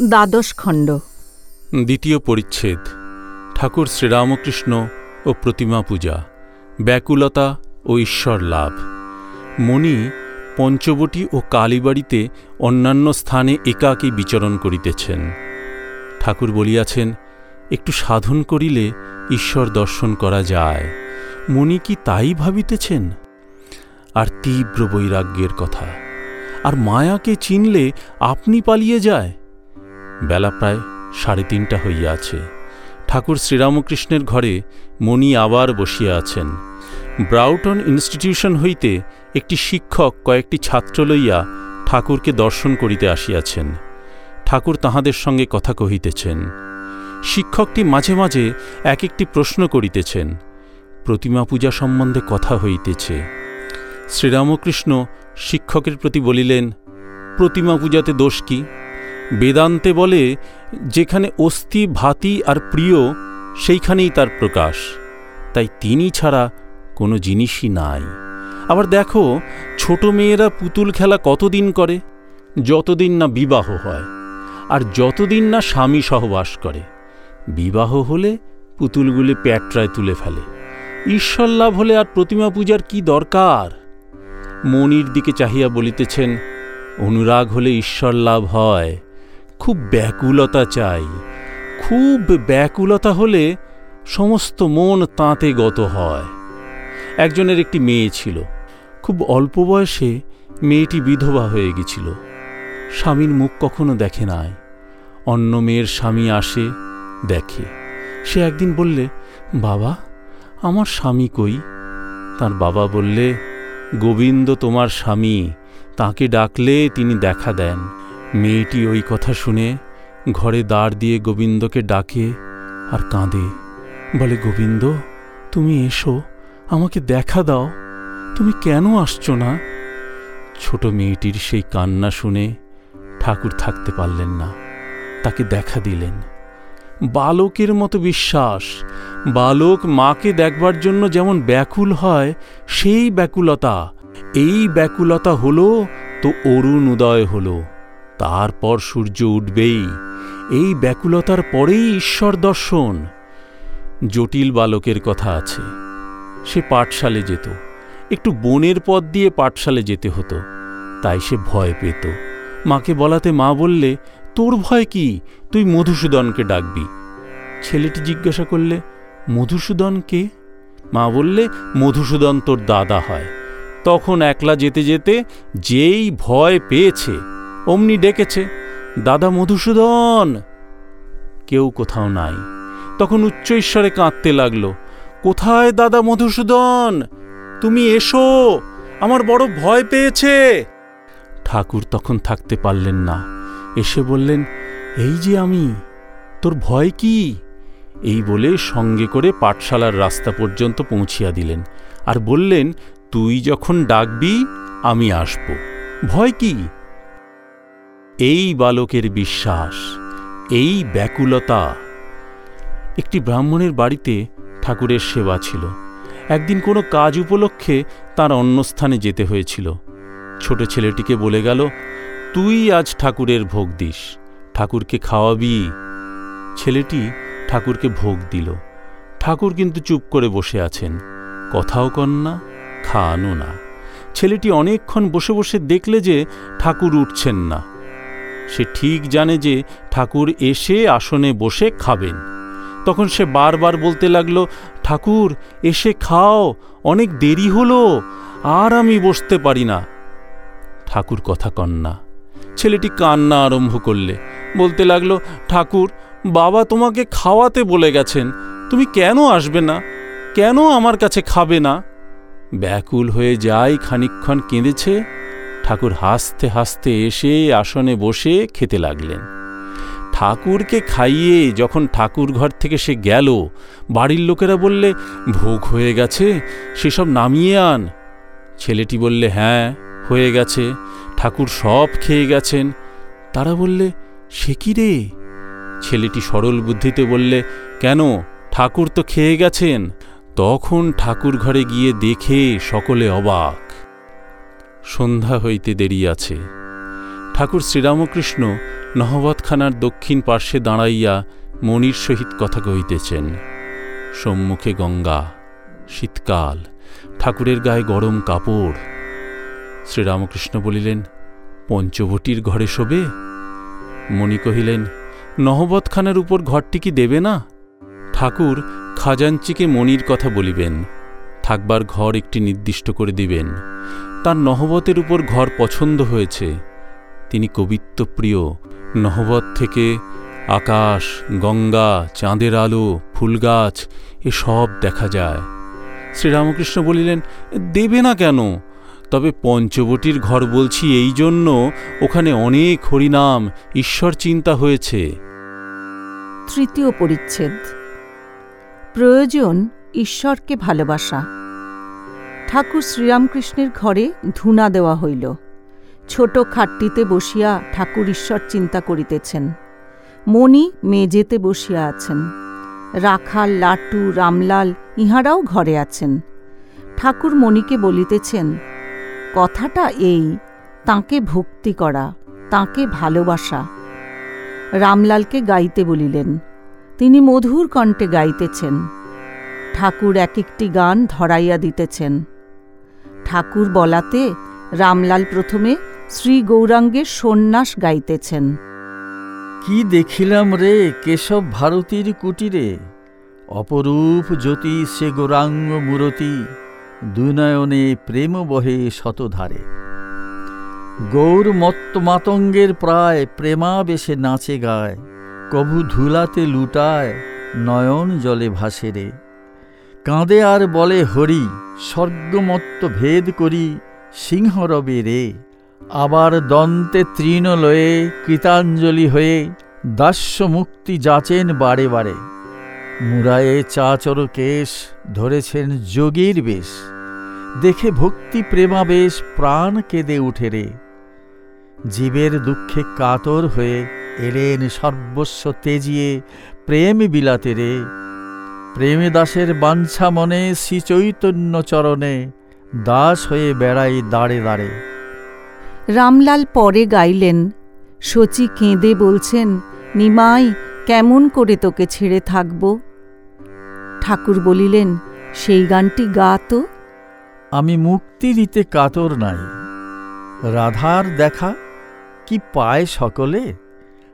দ্বাদশ খণ্ড। দ্বিতীয় পরিচ্ছেদ, ঠাকুর শ্রীরামকৃষ্ণ ও প্রতিমা পূজা, ব্যাকুলতা ও ঈশ্বর লাভ। মণি পঞ্চবটী ও কালীবাড়িতে অন্যান্য স্থানে একাকী বিচরণ করিতেছেন। ঠাকুর বলিয়াছেন, একটু সাধন করিলে ঈশ্বর দর্শন করা যায়। মণি কি তাই ভাবিতেছেন? আর তীব্র বৈরাগ্যের কথা, আর মায়াকে চিনলে আপনি পালিয়ে যায়? বেলা প্রায় সাড়ে তিনটা হইয়া আছে। ঠাকুর শ্রীরামকৃষ্ণের ঘরে মণি আবার বসিয়া আছেন। ব্রাউটন ইনস্টিটিউশন হইতে একটি শিক্ষক কয়েকটি ছাত্র লইয়া ঠাকুরকে দর্শন করিতে আসিয়াছেন। ঠাকুর তাহাদের সঙ্গে কথা কহিতেছেন। শিক্ষকটি মাঝে মাঝে এক একটি প্রশ্ন করিতেছেন। প্রতিমা পূজা সম্বন্ধে কথা হইতেছে। শ্রীরামকৃষ্ণ শিক্ষকের প্রতি বলিলেন, প্রতিমা পূজাতে দোষ কি? বেদান্তে বলে, যেখানে অস্থি, ভাতি আর প্রিয়, সেইখানেই তার প্রকাশ। তাই তিনি ছাড়া কোনো জিনিসই নাই। আবার দেখো, ছোট মেয়েরা পুতুল খেলা কতদিন করে? যতদিন না বিবাহ হয়, আর যতদিন না স্বামী সহবাস করে। বিবাহ হলে পুতুলগুলি প্যাটরায় তুলে ফেলে। ঈশ্বর লাভ হলে আর প্রতিমা পূজার কি দরকার? মনির দিকে চাহিয়া বলিতেছেন, অনুরাগ হলে ঈশ্বর লাভ হয়। খুব ব্যাকুলতা চাই। খুব ব্যাকুলতা হলে সমস্ত মন তাঁতে গত হয়। একজনের একটি মেয়ে ছিল। খুব অল্প বয়সে মেয়েটি বিধবা হয়ে গেছিল। স্বামীর মুখ কখনো দেখে নাই। অন্য মেয়ের স্বামী আসে, দেখে। সে একদিন বললে, বাবা, আমার স্বামী কই? তার বাবা বললে, গোবিন্দ তোমার স্বামী। তাকে ডাকলে তিনি দেখা দেন। মেয়েটি ওই কথা শুনে ঘরে দাঁড় দিয়ে গোবিন্দকে ডাকে আর কাঁদে। বলে, গোবিন্দ, তুমি এসো, আমাকে দেখা দাও। তুমি কেন আসছো না? ছোট মেয়েটির সেই কান্না শুনে ঠাকুর থাকতে পারলেন না। তাকে দেখা দিলেন। বালকের মতো বিশ্বাস। বালক মাকে দেখবার জন্য যেমন ব্যাকুল হয়, সেই ব্যাকুলতা। এই ব্যাকুলতা হলো তো অরুণ উদয় হলো। তারপর সূর্য উঠবেই। এই ব্যাকুলতার পরেই ঈশ্বর দর্শন। জটিল বালকের কথা আছে। সে পাঠশালে যেত। একটু বনের পথ দিয়ে পাঠশালে যেতে হতো। তাই সে ভয় পেত। মাকে বলাতে মা বললে, তোর ভয় কি? তুই মধুসূদনকে ডাকবি। ছেলেটি জিজ্ঞাসা করলে, মধুসূদন কে? মা বললে, মধুসূদন তোর দাদা হয়। তখন একলা যেতে যেতে যেই ভয় পেয়েছে অমনি ডেকেছে, দাদা মধুসূদন! কেউ কোথাও নাই। তখন উচ্চ ঈশ্বরে কাঁদতে লাগল, কোথায় দাদা মধুসূদন? তুমি এসো, আমার বড় ভয় পেয়েছে! ঠাকুর তখন থাকতে পারলেন না। এসে বললেন, এই যে আমি, তোর ভয় কি? এই বলে সঙ্গে করে পাঠশালার রাস্তা পর্যন্ত পৌঁছিয়া দিলেন। আর বললেন, তুই যখন ডাকবি, আমি আসব। ভয় কি? এই বালকের বিশ্বাস, এই ব্যাকুলতা। একটি ব্রাহ্মণের বাড়িতে ঠাকুরের সেবা ছিল। একদিন কোনো কাজ উপলক্ষে তার অন্যস্থানে যেতে হয়েছিল। ছোট ছেলেটিকে বলে গেল, তুই আজ ঠাকুরের ভোগ দিস, ঠাকুরকে খাওয়াবি। ছেলেটি ঠাকুরকে ভোগ দিল। ঠাকুর কিন্তু চুপ করে বসে আছেন। কথাও কন না খাওয়ানো না। ছেলেটি অনেকক্ষণ বসে বসে দেখলে যে ঠাকুর উঠছেন না। সে ঠিক জানে যে ঠাকুর এসে আসনে বসে খাবেন। তখন সে বারবার বলতে লাগল, ঠাকুর, এসে খাও, অনেক দেরি হলো, আর আমি বসতে পারি না। ঠাকুর কথা কন না ছেলেটি কান্না আরম্ভ করলে। বলতে লাগল, ঠাকুর, বাবা তোমাকে খাওয়াতে বলে গেছেন, তুমি কেন আসবে না? কেন আমার কাছে খাবে না? ব্যাকুল হয়ে যাই খানিক্ষণ কেঁদেছে। ঠাকুর হাসতে হাসতে এসে আসনে বসে খেতে লাগলেন। ঠাকুরকে খাইয়ে যখন ঠাকুর ঘর থেকে সে গেল, বাড়ির লোকেরা বললে, ভোগ হয়ে গেছে, সেসব নামিয়ে আন। ছেলেটি বললে হ্যাঁ হয়ে গেছে, ঠাকুর সব খেয়ে গেছেন। তারা বললে, সে কি রে? ছেলেটি সরল বুদ্ধিতে বললে, কেন, ঠাকুর তো খেয়ে গেছেন। তখন ঠাকুর ঘরে গিয়ে দেখে সকলে অবাক। সন্ধ্যা হইতে দেরি আছে। ঠাকুর শ্রীরামকৃষ্ণ নহবতখানার দক্ষিণ পার্শ্বে দাঁড়াইয়া মনির সহিত কথা কহিতেছেন, সম্মুখে গঙ্গা, শীতকাল, ঠাকুরের গায়ে গরম কাপড়। শ্রীরামকৃষ্ণ বলিলেন, পঞ্চবটির ঘরে শোবে? মণি কহিলেন, নহবতখানার উপর ঘরটি কি দেবে না? ঠাকুর খাজাঞ্চিকে মনির কথা বলিবেন, থাকবার ঘর একটি নির্দিষ্ট করে দিবেন। তার নহবতের উপর ঘর পছন্দ হয়েছে। তিনি কবিত্বপ্রিয়। নহবত থেকে আকাশ, গঙ্গা, চাঁদের আলো, ফুলগাছ, এসব দেখা যায়। শ্রীরামকৃষ্ণ বলিলেন, দেবে না কেন? তবে পঞ্চবটির ঘর বলছি এই জন্য ওখানে অনেক হরিনাম, ঈশ্বর চিন্তা হয়েছে। তৃতীয় পরিচ্ছেদ। প্রয়োজন ঈশ্বরকে ভালোবাসা। ঠাকুর শ্রীরামকৃষ্ণের ঘরে ধুনা দেওয়া হইল। ছোট খাটটিতে বসিয়া ঠাকুর ঈশ্বর চিন্তা করিতেছেন। মণি মেজেতে বসিয়া আছেন। রাখাল, লাটু, রামলাল ইহারাও ঘরে আছেন। ঠাকুর মণিকে বলিতেছেন, কথাটা এই, তাকে ভক্তি করা, তাকে ভালোবাসা। রামলালকে গাইতে বলিলেন, তিনি মধুর কণ্ঠে গাইতেছেন। ঠাকুর এক একটি গান ধরাইয়া দিতেছেন। ঠাকুর বলাতে রামলাল প্রথমে শ্রী গৌরাঙ্গের সন্ন্যাস গাইতেছেন। কি দেখিলাম রে কেশব ভারতীর কুটিরে? অপরূপ জ্যোতি সে গৌরাঙ্গ মূরতি, দুনয়নে প্রেম বহে শতধারে। গৌর মত্ত মাতঙ্গের প্রায় প্রেমাবেশে নাচে গায়, কভু ধুলাতে লুটায় নয়ন জলে ভাসে রে। কাঁদে আর বলে, হরি, স্বর্গমত্ত ভেদ করি, সিংহরবে রে। আবার দন্তে তৃণ লয়ে কৃতাঞ্জলি হয়ে দাস্য মুক্তি যাচেন বারে বারে। মুরায়ে চাচর কেশ ধরেছেন যোগীর বেশ। দেখে ভক্তি প্রেমাবেশ প্রাণ কেঁদে উঠে রে। জীবের দুঃখে কাতর হয়ে এলেন সর্বস্ব তেজিয়ে প্রেম বিলাতে রে। প্রেমে দাসের বাঞ্ছা মনে শ্রীচৈতন্য চরণে দাস হয়ে বেড়াই দাঁড়ে দাঁড়ে। রামলাল পরে গাইলেন শচী কেঁদে বলছেন নিমাই কেমন করে তোকে ছেড়ে থাকব? ঠাকুর বলিলেন সেই গানটি গা তো। আমি মুক্তি দিতে কাতর নাই। রাধার দেখা কি পায় সকলে?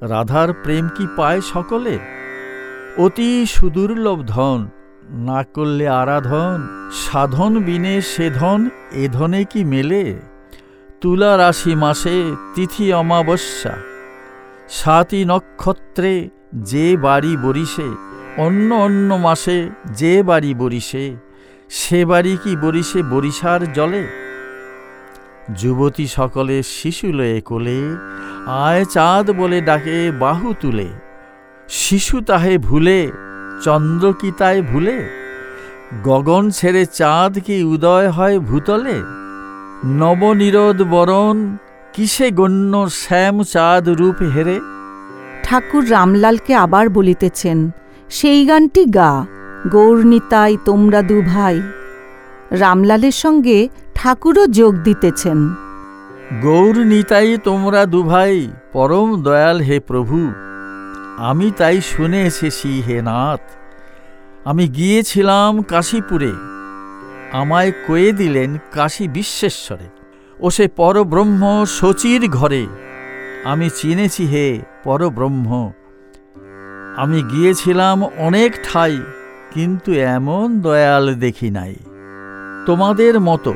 রাধার প্রেম কি পায় সকলে? অতি সুদুর্লভ ধন, না করলে আরাধন, সাধন বিনে সে ধন, এ ধনে কি মেলে? তুলা রাশি মাসে তিথি অমাবস্যা সাতই নক্ষত্রে যে বাড়ি বরিশে, অন্য অন্য মাসে যে বাড়ি বরিশে, সে বাড়ি কি বরিশে বরিশার জলে? যুবতী সকলে শিশু লয়ে কোলে, আয় চাঁদ বলে ডাকে বাহু তুলে শিশু তাহে ভুলে চন্দ্র কি তাই ভুলে গগন ছেড়ে চাঁদ কি উদয় হয় ভূতলে? নবনিরোধ বরণ কিসে গণ্য শ্যাম চাঁদ রূপ হেরে? ঠাকুর রামলালকে আবার বলিতেছেন সেই গানটি গা গৌরনিতাই তোমরা দু ভাই। রামলালের সঙ্গে ঠাকুরও যোগ দিতেছেন। গৌর নিতাই তোমরা দুভাই পরম দয়াল হে প্রভু। আমি তাই শুনে এসেছি হে নাথ। আমি গিয়েছিলাম কাশীপুরে। আমায় কয়ে দিলেন কাশী বিশ্বেশ্বরে। ও সে পরব্রহ্ম শচীর ঘরে। আমি চিনেছি হে পরব্রহ্ম। আমি গিয়েছিলাম অনেক ঠাই, কিন্তু এমন দয়াল দেখি নাই। তোমাদের মতো।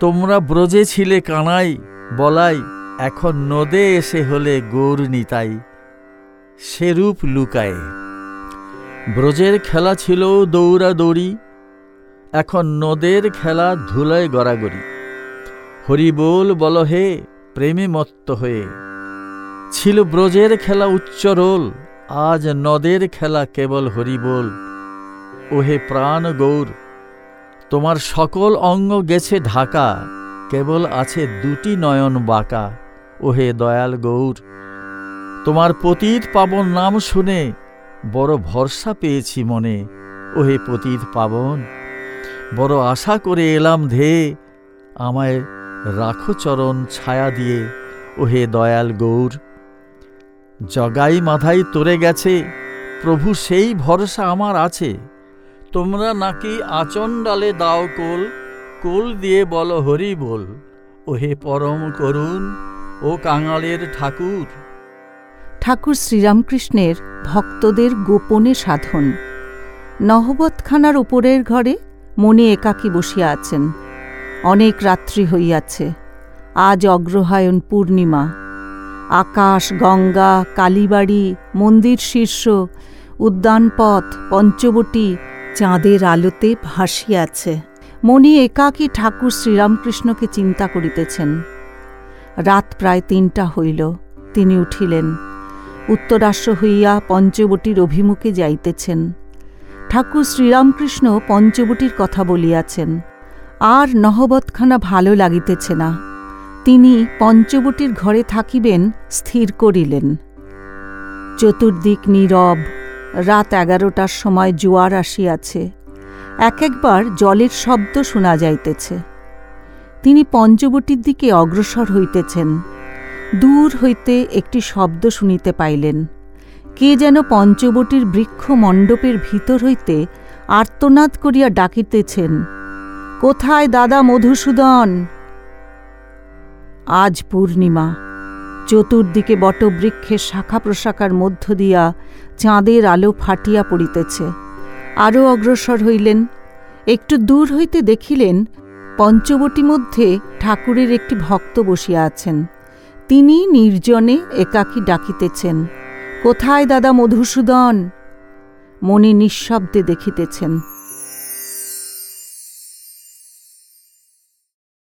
তোমরা ব্রজে ছিলে কানাই, বলাই, এখন নদে এসে হলে গৌর নিতাই। সেরূপ লুকায়। ব্রজের খেলা ছিল দৌড়াদৌড়ি, এখন নদের খেলা ধুলায় গড়াগড়ি। হরিবোল বল হে, প্রেমে মত্ত হয়ে। ছিল ব্রজের খেলা উচ্চরোল আজ নদের খেলা কেবল হরিবোল ওহে প্রাণ গৌর, তোমার সকল অঙ্গ গেছে ঢাকা, কেবল আছে দুটি নয়ন বাঁকা। ওহে দয়াল গৌর তোমার পতিত পাবন নাম শুনে বড় ভরসা পেয়েছি মনে। ওহে পতিত পাবন, বড় আশা করে এলাম ধে, আমায় রাখো চরণ ছায়া দিয়ে, ওহে দয়াল গৌর। জগাই মাথায় তোরে গেছে, প্রভু সেই ভরসা আমার আছে। তোমরা নাকি আচণ্ডালে দাও কোল কোল দিয়ে বলো হরি বল। ওহে পরম করুণ ও কাঙালের ঠাকুর ঠাকুর শ্রীরামকৃষ্ণের ভক্তদের গোপনে সাধন। নহবতখানার উপরের ঘরে মনে একাকী বসিয়া আছেন। অনেক রাত্রি হইয়াছে। আজ অগ্রহায়ণ পূর্ণিমা। আকাশ, গঙ্গা, কালীবাড়ি, মন্দির শীর্ষ, উদ্যানপথ, পঞ্চবটী চাঁদের আলোতে ভাসিয়াছে। মণি একাকী ঠাকুর শ্রীরামকৃষ্ণকে চিন্তা করিতেছেন। রাত প্রায় তিনটা হইল। তিনি উঠিলেন। উত্তরাশ্র হইয়া পঞ্চবটির অভিমুখে যাইতেছেন। ঠাকুর শ্রীরামকৃষ্ণ পঞ্চবটির কথা বলিয়াছেন, আর নহবতখানা ভালো লাগিতেছে না। তিনি পঞ্চবটির ঘরে থাকিবেন, স্থির করিলেন। চতুর্দিক নীরব, রাত এগারোটার সময় জোয়ার আসিয়াছে। এক একবার জলের শব্দ শোনা যাইতেছে। তিনি পঞ্চবটির দিকে অগ্রসর হইতেছেন। দূর হইতে একটি শব্দ শুনিতে পাইলেন। কে যেন পঞ্চবটির বৃক্ষ মণ্ডপের ভিতর হইতে আর্তনাদ করিয়া ডাকিতেছেন, কোথায় দাদা মধুসূদন? আজ পূর্ণিমা। চতুর্দিকে বটবৃক্ষের শাখা প্রশাখার মধ্য দিয়া চাঁদের আলো ফাটিয়া পড়িতেছে। আরও অগ্রসর হইলেন। একটু দূর হইতে দেখিলেন পঞ্চবটি মধ্যে ঠাকুরের একটি ভক্ত বসিয়া আছেন। তিনি নির্জনে একাকী ডাকিতেছেন কোথায় দাদা মধুসূদন? মনে নিঃশব্দে দেখিতেছেন।